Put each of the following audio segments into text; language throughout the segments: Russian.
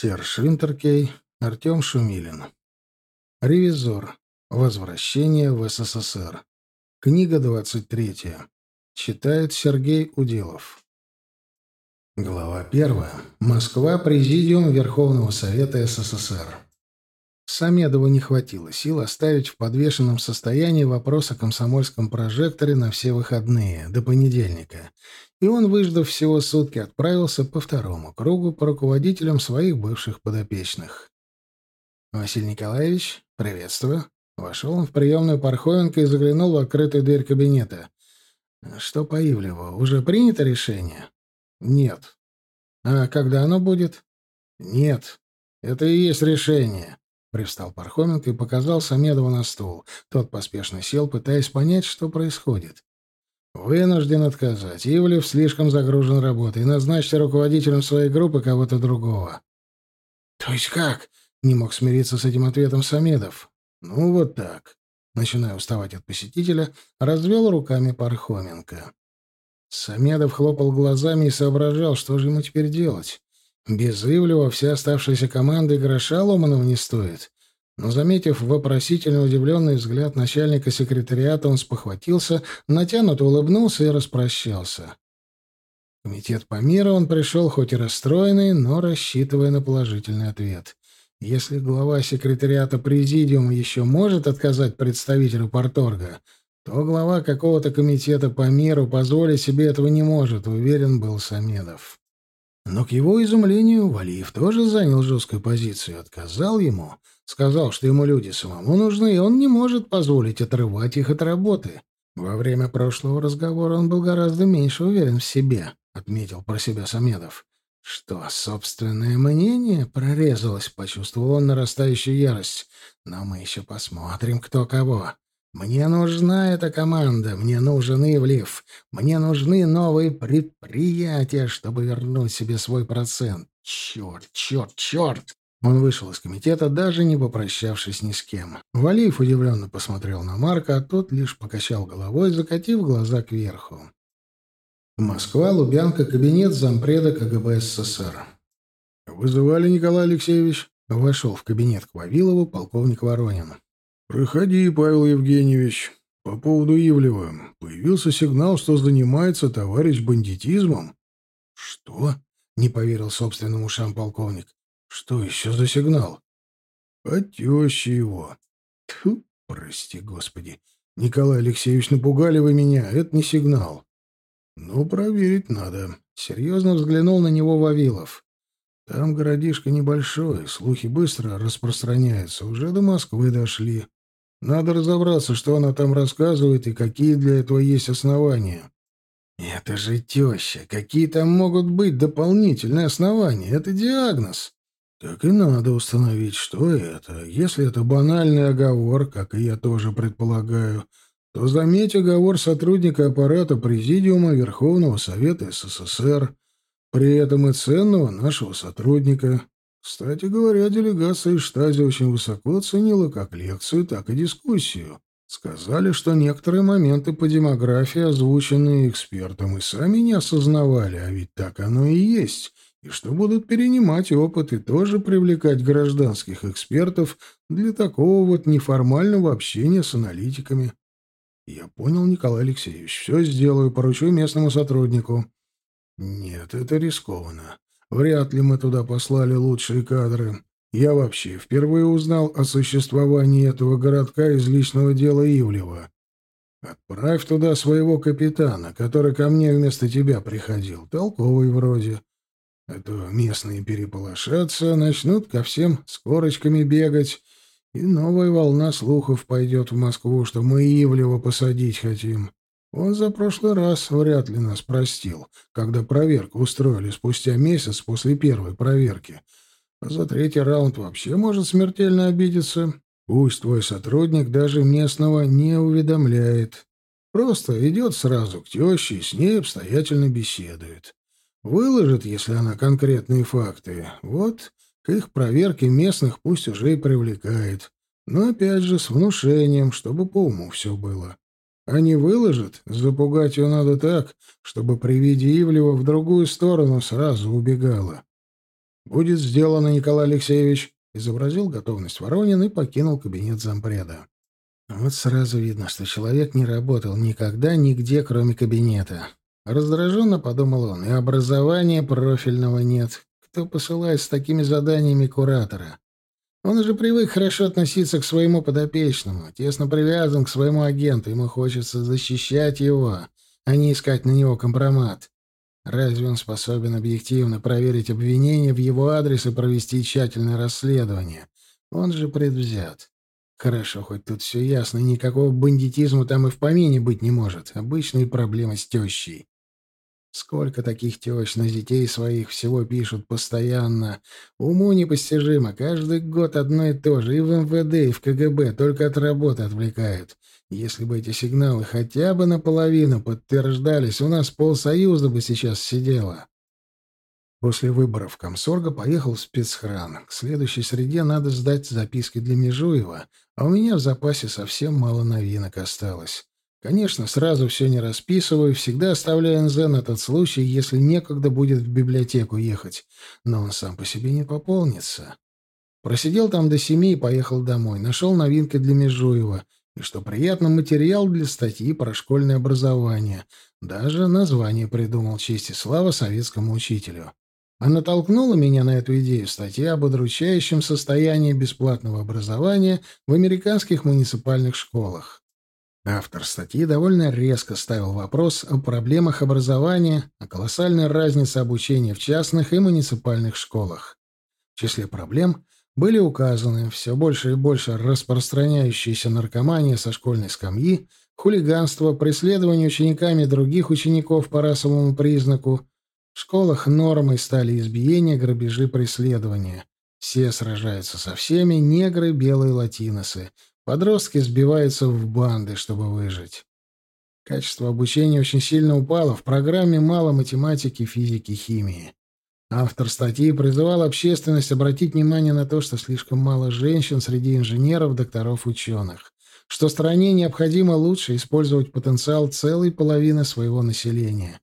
Серж Винтеркей, Артем Шумилин. Ревизор. Возвращение в СССР. Книга 23. Читает Сергей Уделов. Глава 1. Москва. Президиум Верховного Совета СССР. Самедову не хватило сил оставить в подвешенном состоянии вопрос о комсомольском прожекторе на все выходные, до понедельника, и он, выждав всего сутки, отправился по второму кругу по руководителям своих бывших подопечных. «Василий Николаевич, приветствую». Вошел он в приемную Пархоменко и заглянул в открытую дверь кабинета. «Что по Ивлеву? Уже принято решение?» «Нет». «А когда оно будет?» «Нет. Это и есть решение. Привстал Пархоменко и показал Самедову на стул. Тот поспешно сел, пытаясь понять, что происходит. «Вынужден отказать. Ивлев слишком загружен работой. Назначьте руководителем своей группы кого-то другого». «То есть как?» — не мог смириться с этим ответом Самедов. «Ну, вот так». Начиная уставать от посетителя, развел руками Пархоменко. Самедов хлопал глазами и соображал, что же ему теперь делать. Без Ивлева вся оставшаяся команда и гроша ломаного не стоит. Но, заметив вопросительно удивленный взгляд начальника секретариата, он спохватился, натянуто улыбнулся и распрощался. комитет по миру он пришел хоть и расстроенный, но рассчитывая на положительный ответ. Если глава секретариата президиума еще может отказать представителю порторга, то глава какого-то комитета по миру позволить себе этого не может, уверен был Самедов. Но к его изумлению Валиев тоже занял жесткую позицию, отказал ему, сказал, что ему люди самому нужны, и он не может позволить отрывать их от работы. Во время прошлого разговора он был гораздо меньше уверен в себе, отметил про себя Самедов. Что, собственное мнение прорезалось, почувствовал он нарастающую ярость. Но мы еще посмотрим, кто кого. Мне нужна эта команда, мне нужен Ивлев, мне нужны новые предприятия, чтобы вернуть себе свой процент. Черт, черт, черт! Он вышел из комитета, даже не попрощавшись ни с кем. Валиев удивленно посмотрел на Марка, а тот лишь покачал головой, закатив глаза кверху. Москва, Лубянка, кабинет зампреда КГБ СССР. «Вызывали, Николай Алексеевич?» Вошел в кабинет к Вавилову полковник Воронин. «Проходи, Павел Евгеньевич. По поводу Ивлева. Появился сигнал, что занимается товарищ бандитизмом». «Что?» — не поверил собственным ушам полковник. «Что еще за сигнал?» «От тещи его». «Тьфу, прости, господи. Николай Алексеевич, напугали вы меня. Это не сигнал». «Ну, проверить надо». Серьезно взглянул на него Вавилов. «Там городишко небольшой, слухи быстро распространяются. Уже до Москвы дошли». Надо разобраться, что она там рассказывает и какие для этого есть основания. Это же теща. Какие там могут быть дополнительные основания? Это диагноз. Так и надо установить, что это. Если это банальный оговор, как и я тоже предполагаю, то заметь оговор сотрудника аппарата Президиума Верховного Совета СССР, при этом и ценного нашего сотрудника. Кстати говоря, делегация из Штази очень высоко оценила как лекцию, так и дискуссию. Сказали, что некоторые моменты по демографии, озвученные экспертом, и сами не осознавали, а ведь так оно и есть, и что будут перенимать опыт и тоже привлекать гражданских экспертов для такого вот неформального общения с аналитиками. Я понял, Николай Алексеевич, все сделаю, поручу местному сотруднику. Нет, это рискованно. Вряд ли мы туда послали лучшие кадры. Я вообще впервые узнал о существовании этого городка из личного дела Ивлева. Отправь туда своего капитана, который ко мне вместо тебя приходил, толковый вроде. А то местные переполошатся, начнут ко всем с корочками бегать, и новая волна слухов пойдет в Москву, что мы Ивлева посадить хотим. Он за прошлый раз вряд ли нас простил, когда проверку устроили спустя месяц после первой проверки. А за третий раунд вообще может смертельно обидеться. Пусть твой сотрудник даже местного не уведомляет. Просто идет сразу к теще и с ней обстоятельно беседует. Выложит, если она конкретные факты. Вот к их проверке местных пусть уже и привлекает. Но опять же с внушением, чтобы по уму все было. А не выложит, запугать ее надо так, чтобы при виде Ивлева в другую сторону сразу убегала. «Будет сделано, Николай Алексеевич», — изобразил готовность Воронин и покинул кабинет зампреда. Вот сразу видно, что человек не работал никогда нигде, кроме кабинета. Раздраженно подумал он, и образования профильного нет. Кто посылает с такими заданиями куратора? Он уже привык хорошо относиться к своему подопечному, тесно привязан к своему агенту, ему хочется защищать его, а не искать на него компромат. Разве он способен объективно проверить обвинения в его адрес и провести тщательное расследование? Он же предвзят. Хорошо, хоть тут все ясно, никакого бандитизма там и в помине быть не может. Обычные проблемы с тещей. Сколько таких на детей своих всего пишут постоянно. Уму непостижимо. Каждый год одно и то же. И в МВД, и в КГБ. Только от работы отвлекают. Если бы эти сигналы хотя бы наполовину подтверждались, у нас полсоюза бы сейчас сидело. После выборов комсорга поехал в спецхран. К следующей среде надо сдать записки для Межуева, а у меня в запасе совсем мало новинок осталось. Конечно, сразу все не расписываю, всегда оставляю НЗ на тот случай, если некогда будет в библиотеку ехать, но он сам по себе не пополнится. Просидел там до семи и поехал домой. Нашел новинки для Межуева. И, что приятно, материал для статьи про школьное образование. Даже название придумал честь и слава советскому учителю. А натолкнула меня на эту идею статья об удручающем состоянии бесплатного образования в американских муниципальных школах. Автор статьи довольно резко ставил вопрос о проблемах образования, о колоссальной разнице обучения в частных и муниципальных школах. В числе проблем были указаны все больше и больше распространяющиеся наркомания со школьной скамьи, хулиганство, преследование учениками других учеников по расовому признаку. В школах нормой стали избиения, грабежи, преследования. Все сражаются со всеми, негры, белые латиносы — Подростки сбиваются в банды, чтобы выжить. Качество обучения очень сильно упало, в программе мало математики, физики, химии. Автор статьи призывал общественность обратить внимание на то, что слишком мало женщин среди инженеров, докторов, ученых, что стране необходимо лучше использовать потенциал целой половины своего населения.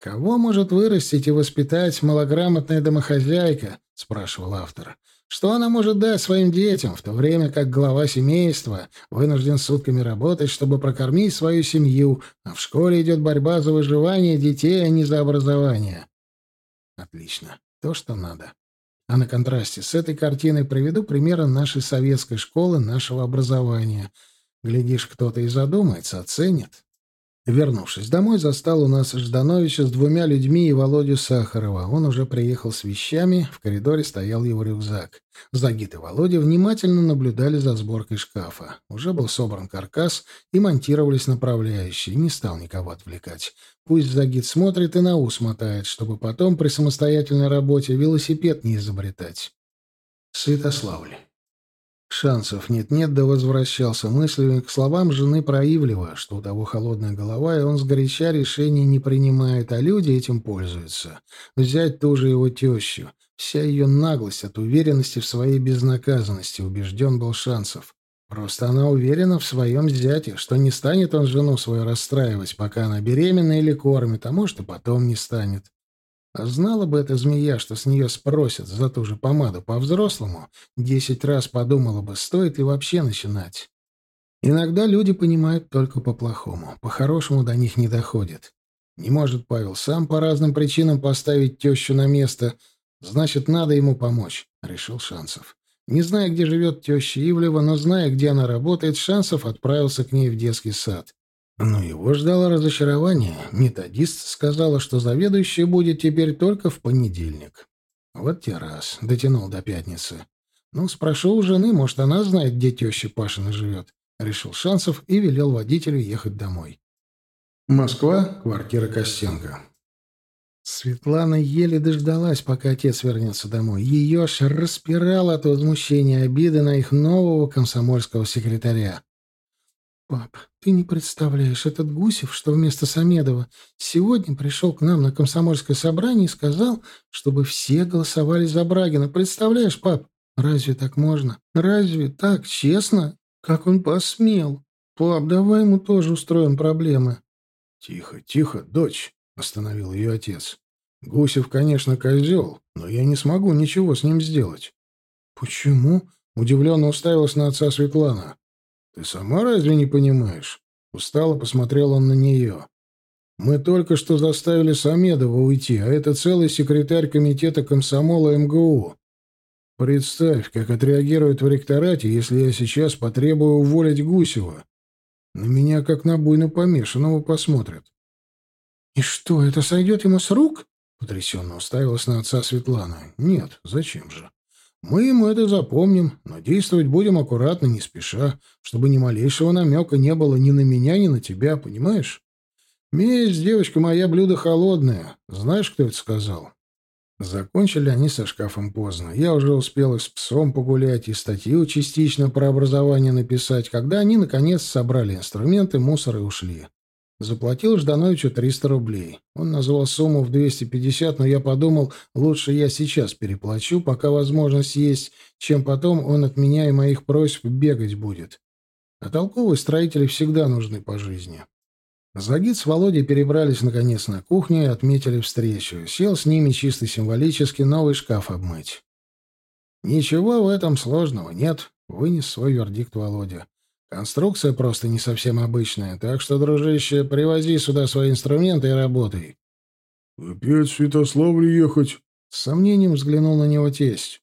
«Кого может вырастить и воспитать малограмотная домохозяйка?» — спрашивал автор. Что она может дать своим детям, в то время как глава семейства вынужден сутками работать, чтобы прокормить свою семью, а в школе идет борьба за выживание детей, а не за образование? Отлично. То, что надо. А на контрасте с этой картиной приведу примеры нашей советской школы, нашего образования. Глядишь, кто-то и задумается, оценит. Вернувшись домой, застал у нас Ждановича с двумя людьми и Володю Сахарова. Он уже приехал с вещами, в коридоре стоял его рюкзак. Загид и Володя внимательно наблюдали за сборкой шкафа. Уже был собран каркас и монтировались направляющие. Не стал никого отвлекать. Пусть Загид смотрит и на ус мотает, чтобы потом при самостоятельной работе велосипед не изобретать. Святославль. Шансов нет-нет, да возвращался мыслями к словам жены про Ивлева, что у того холодная голова, и он сгоряча решений не принимает, а люди этим пользуются. Взять ту же его тещу. Вся ее наглость от уверенности в своей безнаказанности, убежден был Шансов. Просто она уверена в своем зяте, что не станет он жену свою расстраивать, пока она беременна или кормит, а может и потом не станет. А знала бы эта змея, что с нее спросят за ту же помаду по-взрослому, десять раз подумала бы, стоит ли вообще начинать. Иногда люди понимают только по-плохому, по-хорошему до них не доходит. Не может Павел сам по разным причинам поставить тещу на место, значит, надо ему помочь, — решил Шансов. Не зная, где живет теща Ивлева, но зная, где она работает, Шансов отправился к ней в детский сад. Но его ждало разочарование. Методист сказала, что заведующий будет теперь только в понедельник. Вот те раз. Дотянул до пятницы. Ну, спрошу у жены, может, она знает, где теща Пашина живет. Решил Шансов и велел водителю ехать домой. Москва, квартира Костенко. Светлана еле дождалась, пока отец вернется домой. Ее аж распирало от возмущения обиды на их нового комсомольского секретаря. «Пап, ты не представляешь, этот Гусев, что вместо Самедова, сегодня пришел к нам на комсомольское собрание и сказал, чтобы все голосовали за Брагина. Представляешь, пап? Разве так можно? Разве так честно? Как он посмел? Пап, давай ему тоже устроим проблемы». «Тихо, тихо, дочь», — остановил ее отец. Гусев, конечно, козел, но я не смогу ничего с ним сделать. Почему? Удивленно уставилась на отца Светлана. Ты сама разве не понимаешь? Устало посмотрел он на нее. Мы только что заставили Самедова уйти, а это целый секретарь комитета комсомола МГУ. Представь, как отреагируют в ректорате, если я сейчас потребую уволить Гусева. На меня, как на буйно помешанного, посмотрят. — И что, это сойдет ему с рук? — потрясенно уставилась на отца Светлана. — Нет, зачем же? Мы ему это запомним, но действовать будем аккуратно, не спеша, чтобы ни малейшего намека не было ни на меня, ни на тебя, понимаешь? Месть, девочка моя, блюдо холодное. Знаешь, кто это сказал? Закончили они со шкафом поздно. Я уже успел с псом погулять, и статью частично про образование написать, когда они, наконец, собрали инструменты, мусор и ушли. Заплатил Ждановичу 300 рублей. Он назвал сумму в 250, но я подумал, лучше я сейчас переплачу, пока возможность есть, чем потом он от меня и моих просьб бегать будет. А толковые строители всегда нужны по жизни. Загид с Володей перебрались наконец на кухню и отметили встречу. Сел с ними чисто символически новый шкаф обмыть. «Ничего в этом сложного нет», — вынес свой вердикт Володя. «Конструкция просто не совсем обычная, так что, дружище, привози сюда свои инструменты и работай». «Опять в Святославль ехать?» — с сомнением взглянул на него тесть.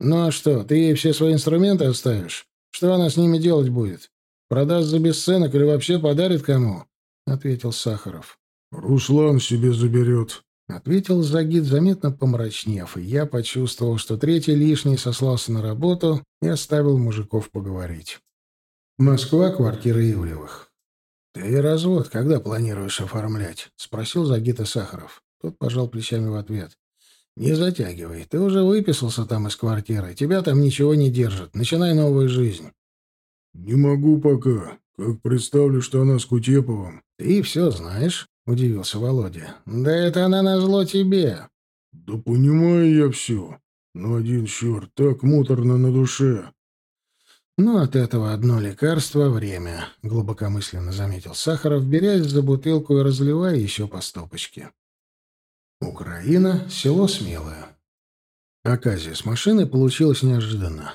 «Ну а что, ты ей все свои инструменты оставишь? Что она с ними делать будет? Продаст за бесценок или вообще подарит кому?» — ответил Сахаров. «Руслан себе заберет», — ответил Загид, заметно помрачнев, и я почувствовал, что третий лишний сослался на работу и оставил мужиков поговорить. «Москва, квартира Ивлевых». «Ты развод когда планируешь оформлять?» — спросил Загита Сахаров. Тот пожал плечами в ответ. «Не затягивай. Ты уже выписался там из квартиры. Тебя там ничего не держит. Начинай новую жизнь». «Не могу пока. Как представлю, что она с Кутеповым». «Ты все знаешь?» — удивился Володя. «Да это она назло тебе». «Да понимаю я все. Но один черт, так муторно на душе». «Ну, от этого одно лекарство — время», — глубокомысленно заметил Сахаров, берясь за бутылку и разливая еще по стопочке. Украина, село Смелое. Оказия с машиной получилась неожиданно.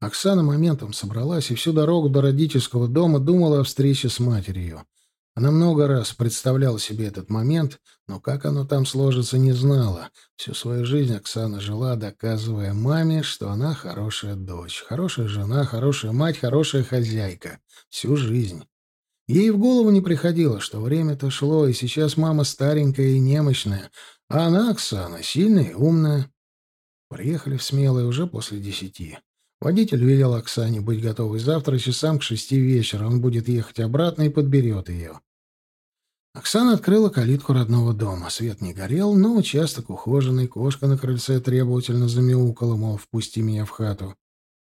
Оксана моментом собралась и всю дорогу до родительского дома думала о встрече с матерью. Она много раз представляла себе этот момент, но как оно там сложится, не знала. Всю свою жизнь Оксана жила, доказывая маме, что она хорошая дочь, хорошая жена, хорошая мать, хорошая хозяйка. Всю жизнь. Ей в голову не приходило, что время-то шло, и сейчас мама старенькая и немощная, а она, Оксана, сильная и умная. Приехали в Смелое уже после десяти. Водитель велел Оксане быть готовой завтра часам к шести вечера. Он будет ехать обратно и подберет ее. Оксана открыла калитку родного дома. Свет не горел, но участок ухоженный, кошка на крыльце требовательно замяукала, мол, впусти меня в хату.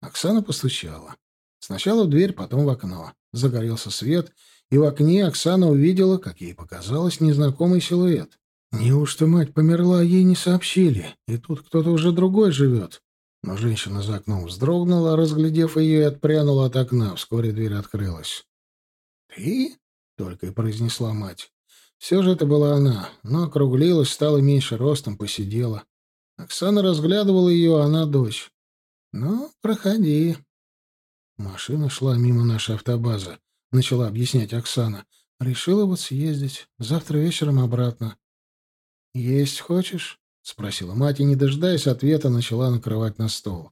Оксана постучала. Сначала в дверь, потом в окно. Загорелся свет, и в окне Оксана увидела, как ей показалось, незнакомый силуэт. Неужто мать померла, ей не сообщили, и тут кто-то уже другой живет? Но женщина за окном вздрогнула, разглядев ее, и отпрянула от окна. Вскоре дверь открылась. «Ты?» — только и произнесла мать. Все же это была она, но округлилась, стала меньше ростом, посидела. Оксана разглядывала ее, а она дочь. «Ну, проходи». Машина шла мимо нашей автобазы, — начала объяснять Оксана. Решила вот съездить. Завтра вечером обратно. «Есть хочешь?» — спросила мать, и, не дожидаясь ответа, начала накрывать на стол.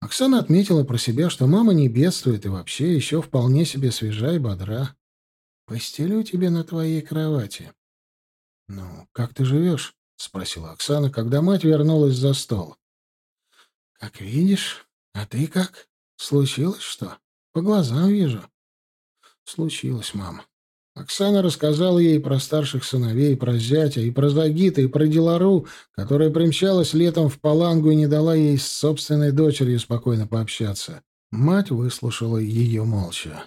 Оксана отметила про себя, что мама не бедствует и вообще еще вполне себе свежа и бодра. «Постелю тебе на твоей кровати». «Ну, как ты живешь?» — спросила Оксана, когда мать вернулась за стол. «Как видишь. А ты как? Случилось что? По глазам вижу». «Случилось, мама. Оксана рассказала ей про старших сыновей, про зятя, и про Загита, и про Делару, которая примчалась летом в Палангу и не дала ей с собственной дочерью спокойно пообщаться. Мать выслушала ее молча.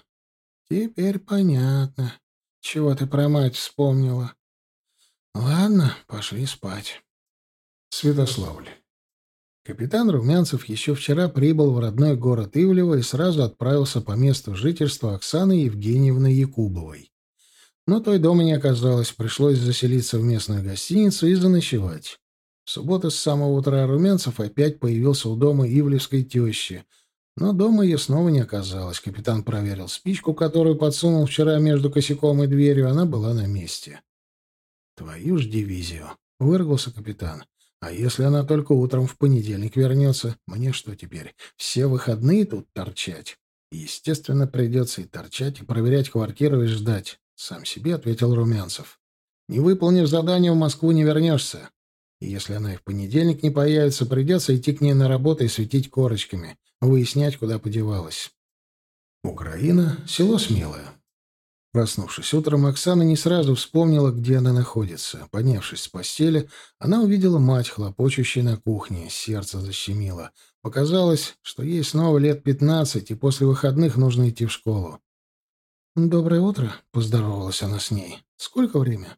«Теперь понятно, чего ты про мать вспомнила. Ладно, пошли спать». Святославль. Капитан Румянцев еще вчера прибыл в родной город Ивлево и сразу отправился по месту жительства Оксаны Евгеньевны Якубовой. Но той дома не оказалось, пришлось заселиться в местную гостиницу и заночевать. В субботу с самого утра Румянцев опять появился у дома Ивлевской тещи. Но дома ее снова не оказалось. Капитан проверил спичку, которую подсунул вчера между косяком и дверью. Она была на месте. «Твою ж дивизию!» — выругался капитан. «А если она только утром в понедельник вернется? Мне что теперь, все выходные тут торчать?» Естественно, придется и торчать, и проверять квартиру, и ждать. Сам себе ответил Румянцев. Не выполнив задание, в Москву не вернешься. И если она и в понедельник не появится, придется идти к ней на работу и светить корочками, выяснять, куда подевалась. Украина — село смелое. Проснувшись утром, Оксана не сразу вспомнила, где она находится. Поднявшись с постели, она увидела мать, хлопочущей на кухне. Сердце защемило. Показалось, что ей снова лет пятнадцать, и после выходных нужно идти в школу. «Доброе утро», — поздоровалась она с ней. «Сколько время?»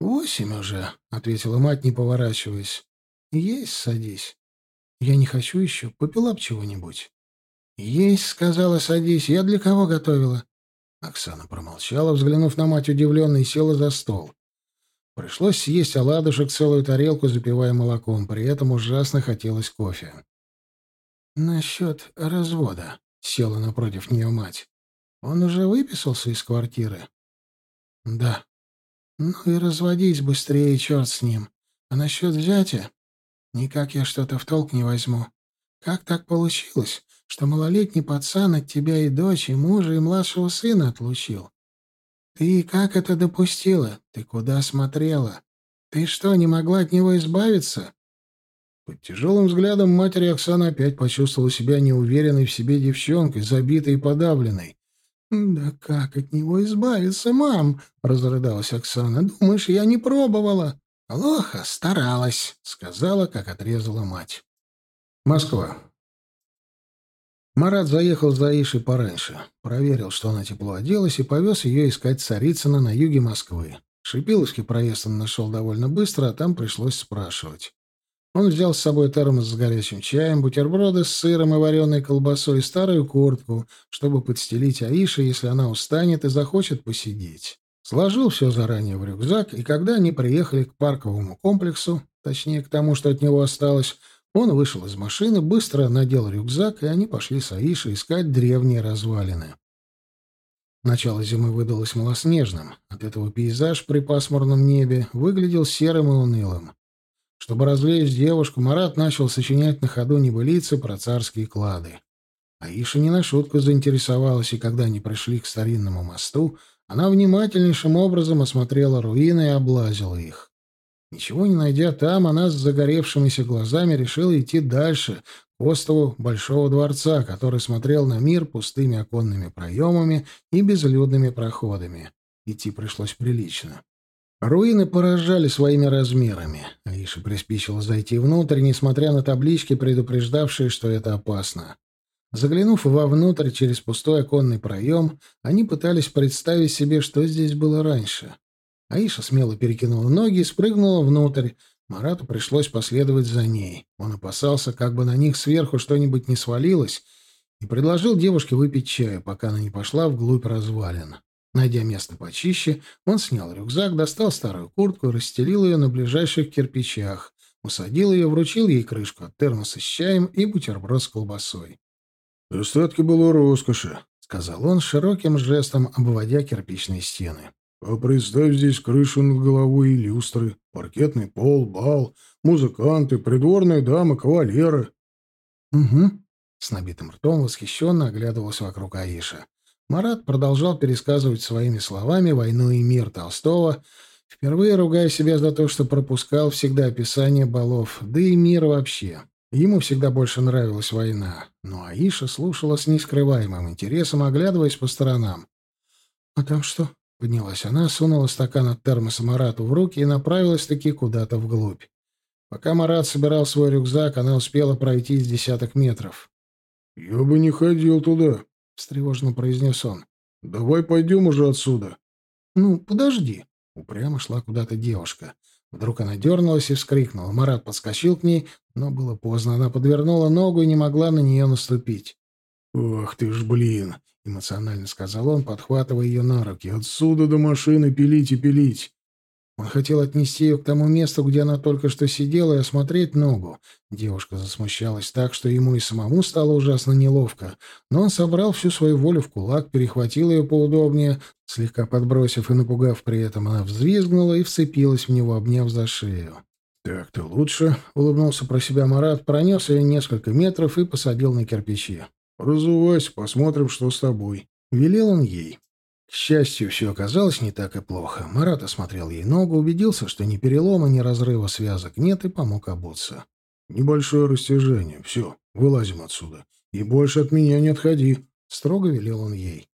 «Восемь уже», — ответила мать, не поворачиваясь. «Есть, садись. Я не хочу еще. Попила б чего-нибудь». «Есть», — сказала, садись. «Я для кого готовила?» Оксана промолчала, взглянув на мать удивленно, и села за стол. Пришлось съесть оладушек целую тарелку, запивая молоком. При этом ужасно хотелось кофе. «Насчет развода», — села напротив нее мать. Он уже выписался из квартиры? Да. Ну и разводись быстрее, черт с ним. А насчет взятия? Никак я что-то в толк не возьму. Как так получилось, что малолетний пацан от тебя и дочь, и мужа, и младшего сына отлучил? Ты как это допустила? Ты куда смотрела? Ты что, не могла от него избавиться? Под тяжелым взглядом матери Оксана опять почувствовала себя неуверенной в себе девчонкой, забитой и подавленной. «Да как от него избавиться, мам?» — разрыдалась Оксана. «Думаешь, я не пробовала?» «Плохо, старалась», — сказала, как отрезала мать. Москва. Марат заехал за Ишей пораньше, проверил, что она тепло оделась, и повез ее искать Царицына на юге Москвы. Шипиловский проезд он нашел довольно быстро, а там пришлось спрашивать. Он взял с собой термос с горячим чаем, бутерброды с сыром и вареной колбасой и старую куртку, чтобы подстелить Аише, если она устанет и захочет посидеть. Сложил все заранее в рюкзак, и когда они приехали к парковому комплексу, точнее, к тому, что от него осталось, он вышел из машины, быстро надел рюкзак, и они пошли с Аишей искать древние развалины. Начало зимы выдалось малоснежным. От этого пейзаж при пасмурном небе выглядел серым и унылым. Чтобы развлечь девушку, Марат начал сочинять на ходу небылицы про царские клады. Аиша не на шутку заинтересовалась, и когда они пришли к старинному мосту, она внимательнейшим образом осмотрела руины и облазила их. Ничего не найдя там, она с загоревшимися глазами решила идти дальше, к острову Большого дворца, который смотрел на мир пустыми оконными проемами и безлюдными проходами. Идти пришлось прилично. Руины поражали своими размерами. Аиша приспичила зайти внутрь, несмотря на таблички, предупреждавшие, что это опасно. Заглянув вовнутрь через пустой оконный проем, они пытались представить себе, что здесь было раньше. Аиша смело перекинула ноги и спрыгнула внутрь. Марату пришлось последовать за ней. Он опасался, как бы на них сверху что-нибудь не свалилось, и предложил девушке выпить чаю, пока она не пошла вглубь развалин. Найдя место почище, он снял рюкзак, достал старую куртку и расстелил ее на ближайших кирпичах, усадил ее, вручил ей крышку от термоса с чаем и бутерброд с колбасой. «Остатки было роскоши», — сказал он широким жестом, обводя кирпичные стены. «А представь здесь крышу над головой и люстры, паркетный пол, бал, музыканты, придворные дамы, кавалеры». «Угу», — с набитым ртом восхищенно оглядывался вокруг Аиша. Марат продолжал пересказывать своими словами «Войну и мир» Толстого, впервые ругая себя за то, что пропускал всегда описание балов, да и мир вообще. Ему всегда больше нравилась война, но Аиша слушала с нескрываемым интересом, оглядываясь по сторонам. «А там что?» — поднялась она, сунула стакан от термоса Марату в руки и направилась-таки куда-то вглубь. Пока Марат собирал свой рюкзак, она успела пройти с десяток метров. «Я бы не ходил туда», — встревоженно произнес он. «Давай пойдем уже отсюда». «Ну, подожди». Упрямо шла куда-то девушка. Вдруг она дернулась и вскрикнула. Марат подскочил к ней, но было поздно. Она подвернула ногу и не могла на нее наступить. «Ох ты ж, блин! — эмоционально сказал он, подхватывая ее на руки. «Отсюда до машины пилить и пилить. Он хотел отнести ее к тому месту, где она только что сидела, и осмотреть ногу. Девушка засмущалась так, что ему и самому стало ужасно неловко. Но он собрал всю свою волю в кулак, перехватил ее поудобнее, слегка подбросив и напугав при этом, она взвизгнула и вцепилась в него, обняв за шею. «Так-то лучше», — улыбнулся про себя Марат, пронес ее несколько метров и посадил на кирпичи. «Разувайся, посмотрим, что с тобой», — велел он ей. К счастью, все оказалось не так и плохо. Марат осмотрел ей ногу, убедился, что ни перелома, ни разрыва связок нет, и помог обуться. «Небольшое растяжение. Все, вылазим отсюда. И больше от меня не отходи», — строго велел он ей.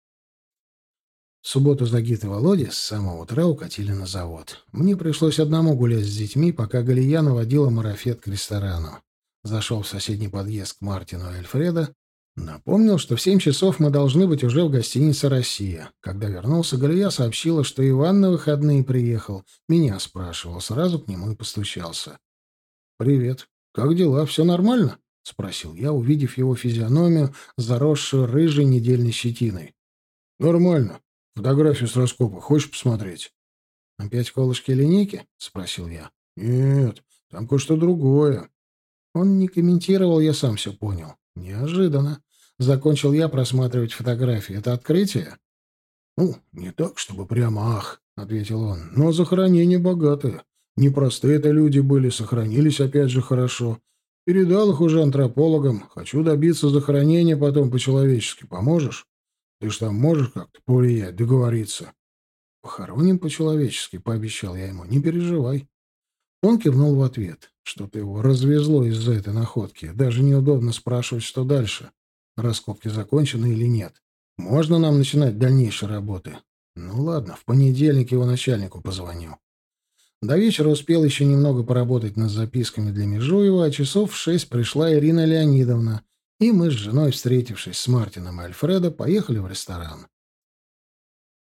В субботу Загит и Володя с самого утра укатили на завод. Мне пришлось одному гулять с детьми, пока Галия наводила марафет к ресторану. Зашел в соседний подъезд к Мартину и Альфреда, Напомнил, что в семь часов мы должны быть уже в гостинице «Россия». Когда вернулся, Галия сообщила, что Иван на выходные приехал. Меня спрашивал, сразу к нему и постучался. «Привет. Как дела? Все нормально?» — спросил я, увидев его физиономию, заросшую рыжей недельной щетиной. «Нормально. Фотографию с раскопа. Хочешь посмотреть?» «Опять колышки линейки?» — спросил я. «Нет, там кое-что другое». Он не комментировал, я сам все понял. Неожиданно. Закончил я просматривать фотографии. Это открытие? Ну, не так, чтобы прямо ах, ответил он. Но захоронения богатые. Непростые это люди были, сохранились опять же хорошо. Передал их уже антропологам. Хочу добиться захоронения потом по-человечески. Поможешь? Ты ж там можешь как-то повлиять, договориться? Похороним по-человечески, пообещал я ему. Не переживай. Он кивнул в ответ. Что-то его развезло из-за этой находки. Даже неудобно спрашивать, что дальше. Раскопки закончены или нет. Можно нам начинать дальнейшие работы? Ну ладно, в понедельник его начальнику позвоню. До вечера успел еще немного поработать над записками для Межуева, а часов в шесть пришла Ирина Леонидовна, и мы с женой, встретившись с Мартином и Альфредо, поехали в ресторан.